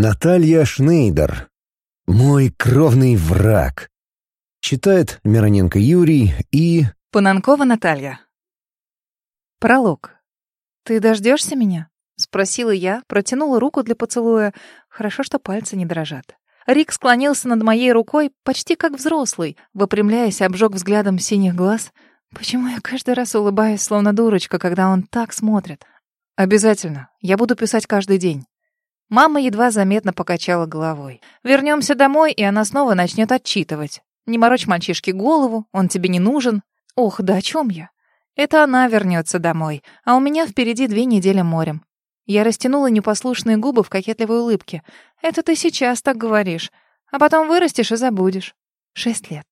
Наталья Шнейдер. Мой кровный враг. Читает Мироненко Юрий и... Пананкова Наталья. Пролог. «Ты дождешься меня?» — спросила я, протянула руку для поцелуя. Хорошо, что пальцы не дрожат. Рик склонился над моей рукой, почти как взрослый, выпрямляясь, обжег взглядом синих глаз. Почему я каждый раз улыбаюсь, словно дурочка, когда он так смотрит? «Обязательно. Я буду писать каждый день». Мама едва заметно покачала головой. Вернемся домой, и она снова начнет отчитывать. Не морочь мальчишке голову, он тебе не нужен. Ох, да о чем я? Это она вернется домой, а у меня впереди две недели морем. Я растянула непослушные губы в кокетливой улыбке. Это ты сейчас так говоришь, а потом вырастешь и забудешь. Шесть лет.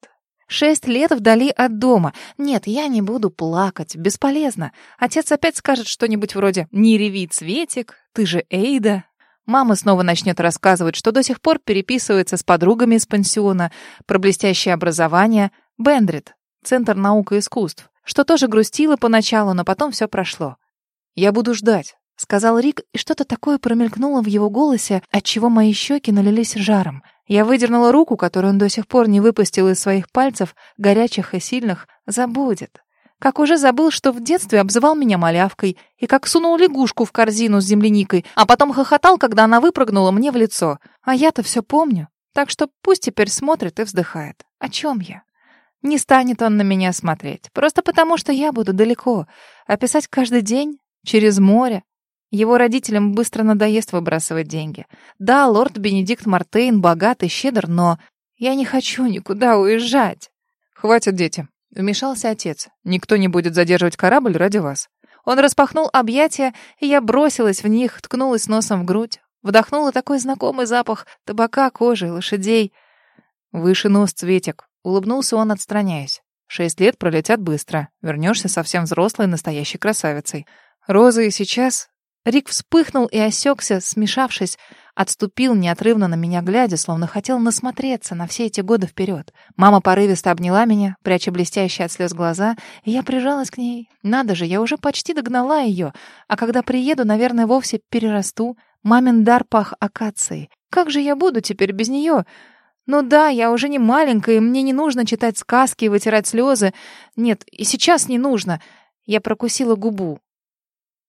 Шесть лет вдали от дома. Нет, я не буду плакать, бесполезно. Отец опять скажет что-нибудь вроде «Не реви, Цветик, ты же Эйда». Мама снова начнет рассказывать, что до сих пор переписывается с подругами из пансиона, про блестящее образование, Бендрит, Центр наук и искусств, что тоже грустила поначалу, но потом все прошло. «Я буду ждать», — сказал Рик, и что-то такое промелькнуло в его голосе, отчего мои щеки налились жаром. Я выдернула руку, которую он до сих пор не выпустил из своих пальцев, горячих и сильных, забудет. Как уже забыл, что в детстве обзывал меня малявкой, и как сунул лягушку в корзину с земляникой, а потом хохотал, когда она выпрыгнула мне в лицо. А я-то все помню. Так что пусть теперь смотрит и вздыхает. О чем я? Не станет он на меня смотреть, просто потому что я буду далеко. А писать каждый день, через море. Его родителям быстро надоест выбрасывать деньги. Да, лорд Бенедикт Мартейн богат и щедр, но я не хочу никуда уезжать. Хватит, дети. Вмешался отец. «Никто не будет задерживать корабль ради вас». Он распахнул объятия, и я бросилась в них, ткнулась носом в грудь. Вдохнула такой знакомый запах табака, кожи, лошадей. «Выше нос, Цветик», — улыбнулся он, отстраняясь. «Шесть лет пролетят быстро. Вернешься совсем взрослой, настоящей красавицей. Роза и сейчас...» Рик вспыхнул и осекся, смешавшись, Отступил, неотрывно на меня глядя, словно хотел насмотреться на все эти годы вперед. Мама порывисто обняла меня, пряча блестящие от слез глаза, и я прижалась к ней. Надо же, я уже почти догнала ее, а когда приеду, наверное, вовсе перерасту. Мамин дар пах акацией. Как же я буду теперь без нее? Ну да, я уже не маленькая, и мне не нужно читать сказки и вытирать слезы. Нет, и сейчас не нужно. Я прокусила губу.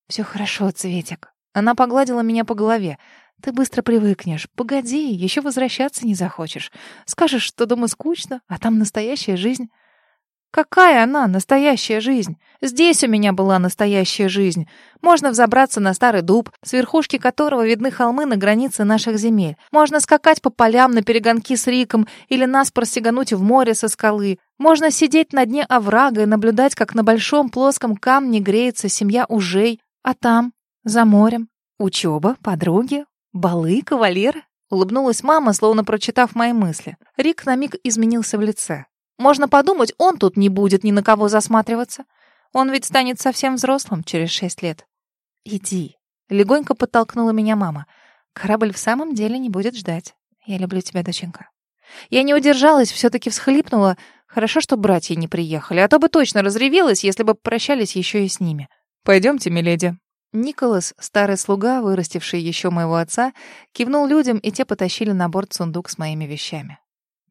Все хорошо, Цветик. Она погладила меня по голове. Ты быстро привыкнешь. Погоди, еще возвращаться не захочешь. Скажешь, что дома скучно, а там настоящая жизнь. Какая она, настоящая жизнь? Здесь у меня была настоящая жизнь. Можно взобраться на старый дуб, с верхушки которого видны холмы на границе наших земель. Можно скакать по полям на перегонки с Риком или наспор сигануть в море со скалы. Можно сидеть на дне оврага и наблюдать, как на большом плоском камне греется семья ужей. А там, за морем, учеба, подруги, «Балы, кавалеры?» — улыбнулась мама, словно прочитав мои мысли. Рик на миг изменился в лице. «Можно подумать, он тут не будет ни на кого засматриваться. Он ведь станет совсем взрослым через шесть лет». «Иди», — легонько подтолкнула меня мама. «Корабль в самом деле не будет ждать. Я люблю тебя, доченька». Я не удержалась, все-таки всхлипнула. Хорошо, что братья не приехали, а то бы точно разревелась, если бы прощались еще и с ними. «Пойдемте, миледи», Николас, старый слуга, вырастивший еще моего отца, кивнул людям, и те потащили на борт сундук с моими вещами.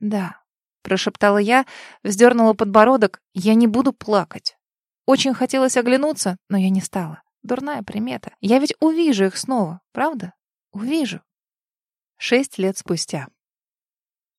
«Да», — прошептала я, вздернула подбородок, — «я не буду плакать». Очень хотелось оглянуться, но я не стала. Дурная примета. Я ведь увижу их снова, правда? Увижу. Шесть лет спустя.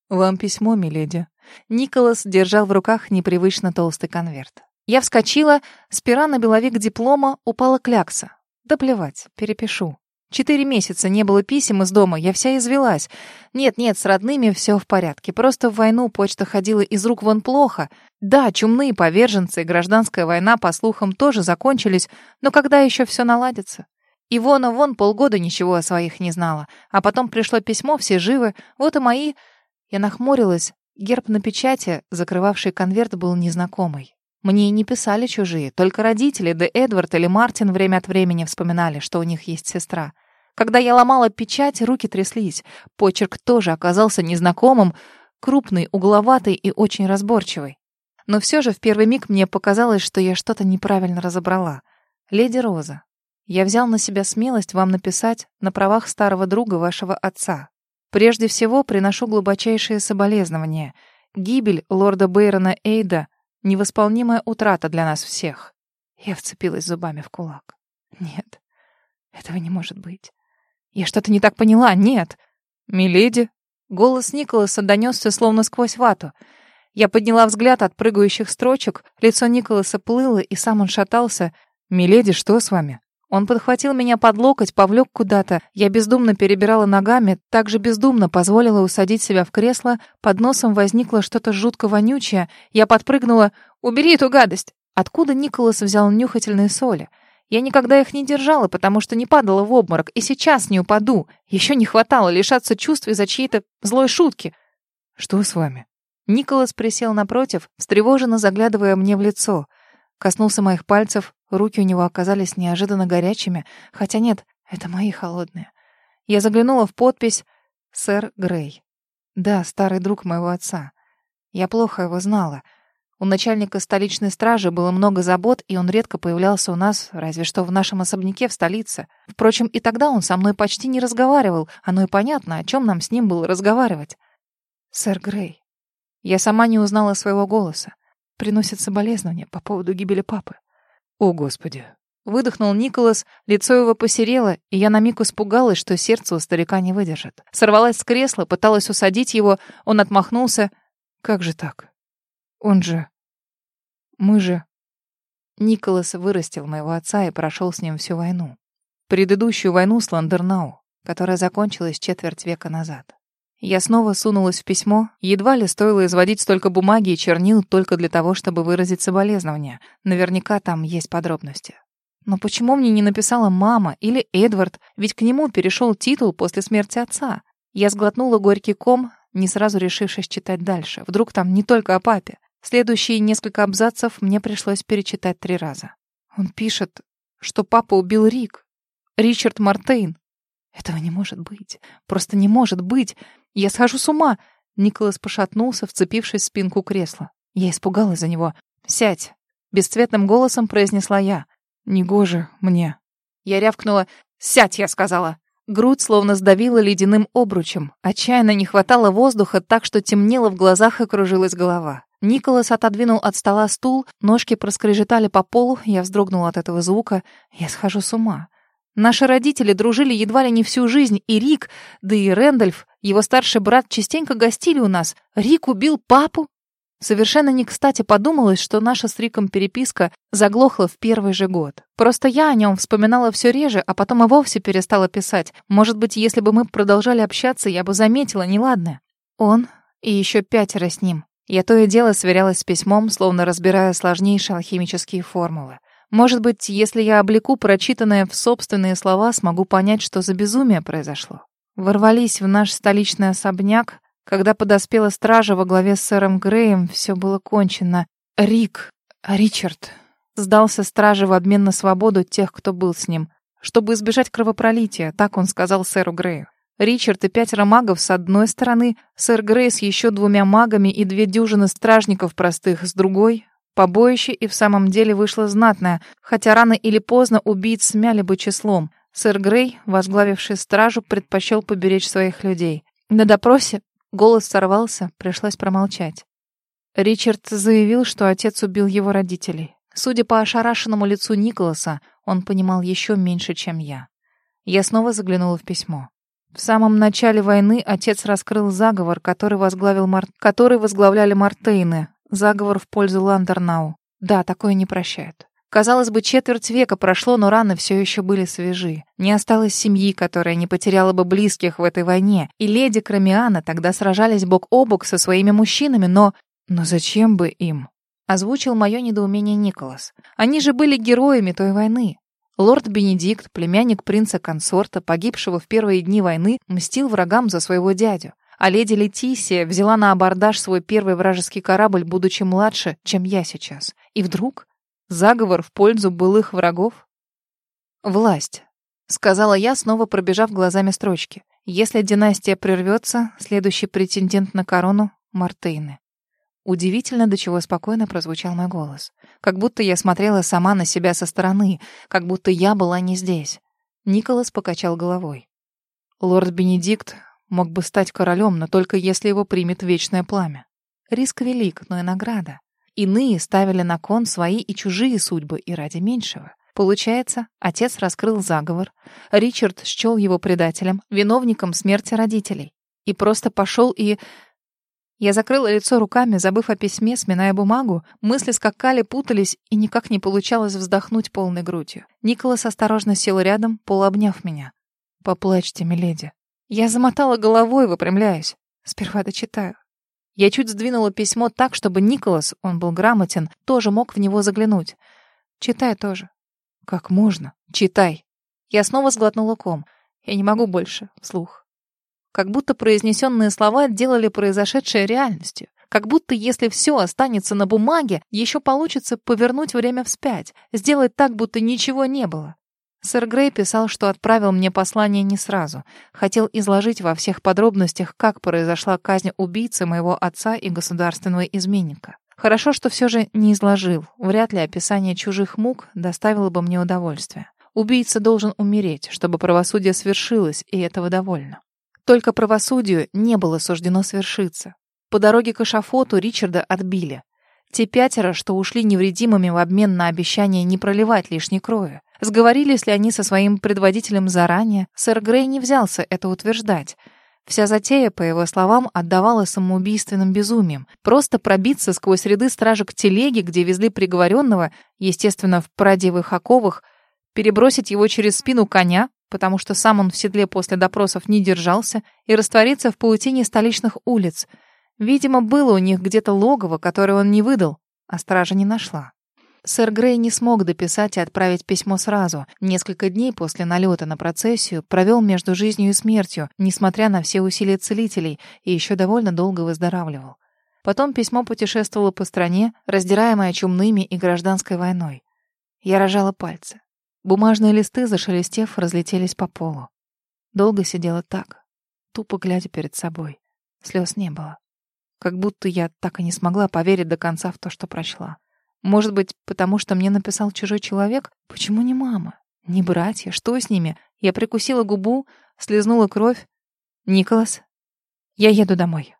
«Вам письмо, миледи». Николас держал в руках непривычно толстый конверт. Я вскочила, с на беловик диплома упала клякса. Да плевать, перепишу. Четыре месяца не было писем из дома, я вся извелась. Нет-нет, с родными все в порядке. Просто в войну почта ходила из рук вон плохо. Да, чумные поверженцы и гражданская война, по слухам, тоже закончились, но когда еще все наладится? Ивона вон полгода ничего о своих не знала. А потом пришло письмо, все живы. Вот и мои... Я нахмурилась. Герб на печати, закрывавший конверт, был незнакомый. Мне не писали чужие, только родители, да Эдвард или Мартин время от времени вспоминали, что у них есть сестра. Когда я ломала печать, руки тряслись. Почерк тоже оказался незнакомым, крупный, угловатый и очень разборчивый. Но все же в первый миг мне показалось, что я что-то неправильно разобрала. Леди Роза. я взял на себя смелость вам написать на правах старого друга вашего отца. Прежде всего, приношу глубочайшие соболезнования. Гибель лорда Бейрона Эйда — невосполнимая утрата для нас всех. Я вцепилась зубами в кулак. Нет, этого не может быть. Я что-то не так поняла, нет. Миледи. Голос Николаса донесся словно сквозь вату. Я подняла взгляд от прыгающих строчек, лицо Николаса плыло, и сам он шатался. «Миледи, что с вами?» Он подхватил меня под локоть, повлек куда-то. Я бездумно перебирала ногами, так же бездумно позволила усадить себя в кресло. Под носом возникло что-то жутко вонючее. Я подпрыгнула. «Убери эту гадость!» Откуда Николас взял нюхательные соли? Я никогда их не держала, потому что не падала в обморок, и сейчас не упаду. Еще не хватало лишаться чувств из-за чьей-то злой шутки. «Что с вами?» Николас присел напротив, встревоженно заглядывая мне в лицо. Коснулся моих пальцев, руки у него оказались неожиданно горячими, хотя нет, это мои холодные. Я заглянула в подпись «Сэр Грей». Да, старый друг моего отца. Я плохо его знала — у начальника столичной стражи было много забот, и он редко появлялся у нас, разве что в нашем особняке в столице. Впрочем, и тогда он со мной почти не разговаривал. Оно и понятно, о чем нам с ним было разговаривать. «Сэр Грей». Я сама не узнала своего голоса. Приносит соболезнования по поводу гибели папы. «О, Господи!» Выдохнул Николас, лицо его посерело, и я на миг испугалась, что сердце у старика не выдержит. Сорвалась с кресла, пыталась усадить его, он отмахнулся. «Как же так? Он же... Мы же... Николас вырастил моего отца и прошел с ним всю войну. Предыдущую войну с Ландернау, которая закончилась четверть века назад. Я снова сунулась в письмо. Едва ли стоило изводить столько бумаги и чернил только для того, чтобы выразить соболезнования. Наверняка там есть подробности. Но почему мне не написала мама или Эдвард? Ведь к нему перешел титул после смерти отца. Я сглотнула горький ком, не сразу решившись читать дальше. Вдруг там не только о папе. Следующие несколько абзацев мне пришлось перечитать три раза. Он пишет, что папа убил Рик. Ричард Мартейн. Этого не может быть. Просто не может быть. Я схожу с ума. Николас пошатнулся, вцепившись в спинку кресла. Я испугалась за него. «Сядь!» Бесцветным голосом произнесла я. «Негоже мне». Я рявкнула. «Сядь!» я сказала. Грудь словно сдавила ледяным обручем. Отчаянно не хватало воздуха, так что темнело в глазах и кружилась голова. Николас отодвинул от стола стул, ножки проскрежетали по полу, я вздрогнула от этого звука. Я схожу с ума. Наши родители дружили едва ли не всю жизнь, и Рик, да и Рэндольф, его старший брат, частенько гостили у нас. Рик убил папу? Совершенно не кстати подумалось, что наша с Риком переписка заглохла в первый же год. Просто я о нем вспоминала все реже, а потом и вовсе перестала писать. Может быть, если бы мы продолжали общаться, я бы заметила неладное. Он и еще пятеро с ним. Я то и дело сверялась с письмом, словно разбирая сложнейшие алхимические формулы. Может быть, если я облеку прочитанное в собственные слова, смогу понять, что за безумие произошло. Ворвались в наш столичный особняк. Когда подоспела стража во главе с сэром Греем, все было кончено. Рик, Ричард, сдался страже в обмен на свободу тех, кто был с ним, чтобы избежать кровопролития, так он сказал сэру Грею. Ричард и пятеро магов с одной стороны, сэр Грейс еще двумя магами и две дюжины стражников простых с другой. Побоище и в самом деле вышло знатное, хотя рано или поздно убийц смяли бы числом. Сэр Грей, возглавивший стражу, предпочел поберечь своих людей. На допросе голос сорвался, пришлось промолчать. Ричард заявил, что отец убил его родителей. Судя по ошарашенному лицу Николаса, он понимал еще меньше, чем я. Я снова заглянула в письмо. В самом начале войны отец раскрыл заговор, который, возглавил Мар... который возглавляли Мартейны. Заговор в пользу Ландернау. Да, такое не прощают. Казалось бы, четверть века прошло, но раны все еще были свежи. Не осталось семьи, которая не потеряла бы близких в этой войне. И леди Крамиана тогда сражались бок о бок со своими мужчинами, но... Но зачем бы им? Озвучил мое недоумение Николас. Они же были героями той войны. Лорд Бенедикт, племянник принца-консорта, погибшего в первые дни войны, мстил врагам за своего дядю. А леди Летисия взяла на абордаж свой первый вражеский корабль, будучи младше, чем я сейчас. И вдруг заговор в пользу былых врагов? «Власть», — сказала я, снова пробежав глазами строчки. «Если династия прервется, следующий претендент на корону — Мартейны». Удивительно, до чего спокойно прозвучал мой голос. Как будто я смотрела сама на себя со стороны, как будто я была не здесь. Николас покачал головой. Лорд Бенедикт мог бы стать королем, но только если его примет вечное пламя. Риск велик, но и награда. Иные ставили на кон свои и чужие судьбы и ради меньшего. Получается, отец раскрыл заговор, Ричард счел его предателем, виновником смерти родителей. И просто пошел и я закрыла лицо руками, забыв о письме, сминая бумагу. Мысли скакали, путались, и никак не получалось вздохнуть полной грудью. Николас осторожно сел рядом, полуобняв меня. «Поплачьте, миледи». Я замотала головой, выпрямляясь. Сперва дочитаю. Я чуть сдвинула письмо так, чтобы Николас, он был грамотен, тоже мог в него заглянуть. Читай тоже. Как можно? Читай. Я снова сглотнула ком. Я не могу больше. Вслух как будто произнесенные слова делали произошедшее реальностью. Как будто если все останется на бумаге, еще получится повернуть время вспять, сделать так, будто ничего не было. Сэр Грей писал, что отправил мне послание не сразу. Хотел изложить во всех подробностях, как произошла казнь убийцы моего отца и государственного изменника. Хорошо, что все же не изложил. Вряд ли описание чужих мук доставило бы мне удовольствие. Убийца должен умереть, чтобы правосудие свершилось, и этого довольно. Только правосудию не было суждено свершиться. По дороге к эшафоту Ричарда отбили. Те пятеро, что ушли невредимыми в обмен на обещание не проливать лишней крови. Сговорились ли они со своим предводителем заранее, сэр Грей не взялся это утверждать. Вся затея, по его словам, отдавала самоубийственным безумием. Просто пробиться сквозь ряды стражек телеги, где везли приговоренного, естественно, в парадевых оковах, перебросить его через спину коня, потому что сам он в седле после допросов не держался, и раствориться в паутине столичных улиц. Видимо, было у них где-то логово, которое он не выдал, а стража не нашла. Сэр Грей не смог дописать и отправить письмо сразу. Несколько дней после налета на процессию провел между жизнью и смертью, несмотря на все усилия целителей, и еще довольно долго выздоравливал. Потом письмо путешествовало по стране, раздираемое чумными и гражданской войной. Я рожала пальцы. Бумажные листы, зашелестев, разлетелись по полу. Долго сидела так, тупо глядя перед собой. Слез не было. Как будто я так и не смогла поверить до конца в то, что прочла. Может быть, потому что мне написал чужой человек? Почему не мама? Не братья? Что с ними? Я прикусила губу, слезнула кровь. «Николас, я еду домой».